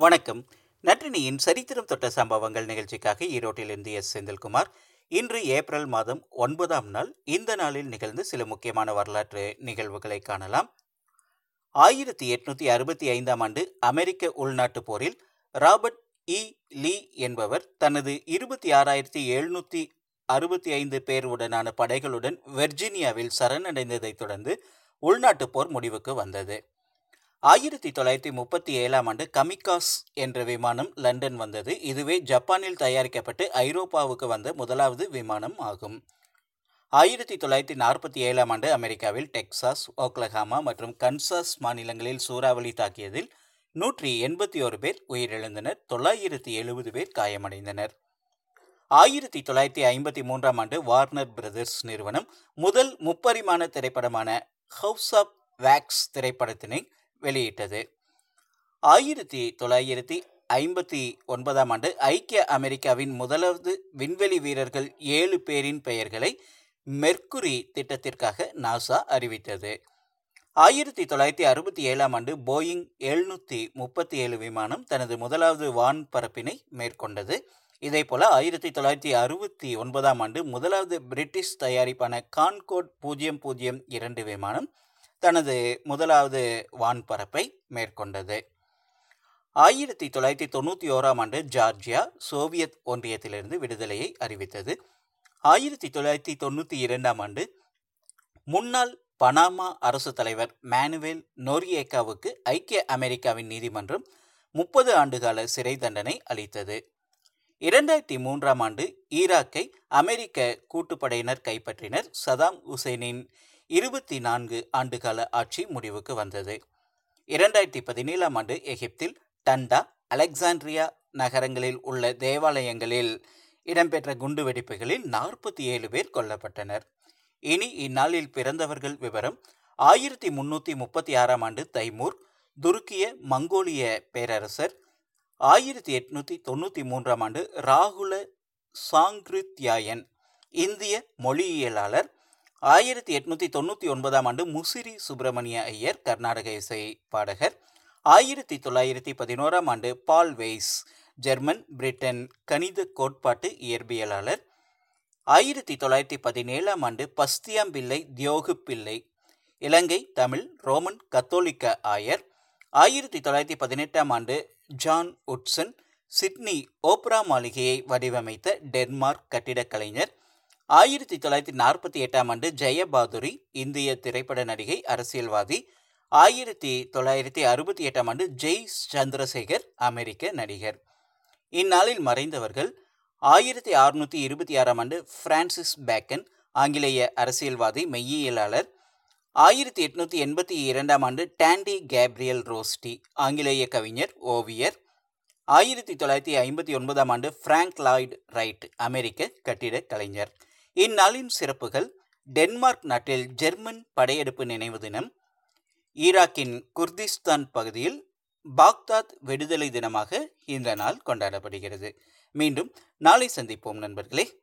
வணக்கம். நற்றினியின் சரித்திரம் தொட்ட சம்பவங்கள் நிகழ்ச்சிக்காக ஈரோட்டிலிருந்து எஸ் செந்தில்குமார் இன்று ஏப்ரல் மாதம் ஒன்பதாம் நாள் இந்த நாளில் நிகழ்ந்து சில முக்கியமான வரலாற்று நிகழ்வுகளை காணலாம். ஆயிரத்தி எட்நூத்தி அறுபத்தி ஐந்தாம் ஆண்டு அமெரிக்க உள்நாட்டுப் போரில் ராபர்ட் இ. லீ என்பவர் தனது இருபத்தி ஆறாயிரத்தி எழுநூற்றி அறுபத்தி ஐந்து பேருடனான படைகளுடன் வெர்ஜீனியாவில் சரணடைந்ததைத் தொடர்ந்து உள்நாட்டுப் போர் முடிவுக்கு வந்தது. ஆயிரத்தி தொள்ளாயிரத்தி முப்பத்தி ஏழாம் ஆண்டு கமிகாஸ் என்ற விமானம் லண்டன் வந்தது. இதுவே ஜப்பானில் தயாரிக்கப்பட்டு ஐரோப்பாவுக்கு வந்த முதலாவது விமானம் ஆகும். ஆயிரத்தி தொள்ளாயிரத்தி நாற்பத்தி ஏழாம் ஆண்டு அமெரிக்காவில் டெக்சாஸ் ஓக்லஹாமா மற்றும் கன்சாஸ் மாநிலங்களில் சூறாவளி தாக்கியதில் நூற்றி எண்பத்தி ஒரு பேர் உயிரிழந்தனர். தொள்ளாயிரத்தி எழுபது பேர் காயமடைந்தனர். ஆயிரத்தி தொள்ளாயிரத்தி ஐம்பத்தி மூன்றாம் ஆண்டு வார்னர் பிரதர்ஸ் நிறுவனம் முதல் முப்பரிமாண திரைப்படமான ஹவுஸ் ஆஃப் வேக்ஸ் திரைப்படத்தினை வெளியிட்டது. ஆயிரத்தி தொள்ளாயிரத்தி ஐம்பத்தி ஒன்பதாம் ஆண்டு ஐக்கிய அமெரிக்காவின் முதலாவது விண்வெளி வீரர்கள் ஏழு பேரின் பெயர்களை மெர்க்குரி திட்டத்திற்காக நாசா அறிவித்தது. ஆயிரத்தி தொள்ளாயிரத்தி அறுபத்தி ஏழாம் ஆண்டு போயிங் எழுநூற்றி முப்பத்தி ஏழு விமானம் தனது முதலாவது வான் பரப்பினை மேற்கொண்டது. இதேபோல ஆயிரத்தி தொள்ளாயிரத்தி அறுபத்தி ஒன்பதாம் ஆண்டு முதலாவது பிரிட்டிஷ் தயாரிப்பான கான்கோட் பூஜ்ஜியம் பூஜ்ஜியம் இரண்டு விமானம் தனது முதலாவது வான்பரப்பை மேற்கொண்டது. ஆயிரத்தி தொள்ளாயிரத்தி தொண்ணூற்றி ஓராம் ஆண்டு ஜார்ஜியா சோவியத் ஒன்றியத்திலிருந்து விடுதலையை அறிவித்தது. ஆயிரத்தி தொள்ளாயிரத்தி தொண்ணூற்றி இரண்டாம் ஆண்டு முன்னாள் பனாமா அரசு தலைவர் மேனுவேல் நோரியேக்காவுக்கு ஐக்கிய அமெரிக்காவின் நீதிமன்றம் முப்பது ஆண்டுகால சிறை தண்டனை அளித்தது. இரண்டாயிரத்தி மூன்றாம் ஆண்டு ஈராக்கை அமெரிக்க கூட்டுப்படையினர் கைப்பற்றினர் சதாம் ஹுசைனின் இருபத்தி நான்கு ஆண்டுகால ஆட்சி முடிவுக்கு வந்தது. இரண்டாயிரத்தி பதினேழாம் ஆண்டு எகிப்தில் டண்டா அலெக்சாண்ட்ரியா நகரங்களில் உள்ள தேவாலயங்களில் இடம்பெற்ற குண்டுவெடிப்புகளில் நாற்பத்தி ஏழு பேர் கொல்லப்பட்டனர். இனி இந்நாளில் பிறந்தவர்கள் விவரம் ஆயிரத்தி முன்னூற்றி முப்பத்தி ஆறாம் ஆண்டு தைமூர் துருக்கிய மங்கோலிய பேரரசர் ஆயிரத்தி எட்நூற்றி தொண்ணூற்றி மூன்றாம் ஆண்டு ராகுல சாங்கிருத்யாயன் இந்திய மொழியியலாளர் ஆயிரத்தி எட்நூத்தி தொண்ணூற்றி ஒன்பதாம் ஆண்டு முசிறி சுப்பிரமணிய ஐயர் கர்நாடக இசை பாடகர். ஆயிரத்தி தொள்ளாயிரத்தி பதினோராம் ஆண்டு பால் வெய்ஸ் ஜெர்மன் பிரிட்டன் கணித கோட்பாட்டு இயற்பியலாளர். ஆயிரத்தி தொள்ளாயிரத்தி பதினேழாம் ஆண்டு பஸ்தியாம்பிள்ளை தியோகு பிள்ளை இலங்கை தமிழ் ரோமன் கத்தோலிக்க ஆயர். ஆயிரத்தி தொள்ளாயிரத்தி பதினெட்டாம் ஆண்டு ஜான் உட்சன் சிட்னி ஓப்ரா மாளிகையை வடிவமைத்த டென்மார்க் கட்டிடக் கலைஞர் ஆயிரத்தி தொள்ளாயிரத்தி நாற்பத்தி எட்டாம் ஆண்டு ஜெயபாதுரி இந்திய திரைப்பட நடிகை அரசியல்வாதி. ஆயிரத்தி தொள்ளாயிரத்தி அறுபத்தி எட்டாம் ஆண்டு ஜெய் சந்திரசேகர் அமெரிக்க நடிகர். இந்நாளில் மறைந்தவர்கள் ஆயிரத்தி அறுநூற்றி இருபத்தி ஆறாம் ஆண்டு பிரான்சிஸ் பேக்கன் ஆங்கிலேய அரசியல்வாதி மெய்யியலாளர். ஆயிரத்தி எட்நூற்றி எண்பத்தி இரண்டாம் ஆண்டு டாண்டி கேப்ரியல் ரோஸ்டி ஆங்கிலேய கவிஞர் ஓவியர். ஆயிரத்தி தொள்ளாயிரத்தி ஐம்பத்தி ஒன்பதாம் ஆண்டு பிராங்க் லாய்டு ரைட் அமெரிக்க கட்டிட கலைஞர். இந்நாளின் சிறப்புகள் டென்மார்க் நாட்டில் ஜெர்மன் படையெடுப்பு நினைவு தினம் ஈராக்கின் குர்திஸ்தான் பகுதியில் பாக்தாத் விடுதலை தினமாக இந்த நாள் கொண்டாடப்படுகிறது. மீண்டும் நாளை சந்திப்போம் நண்பர்களே.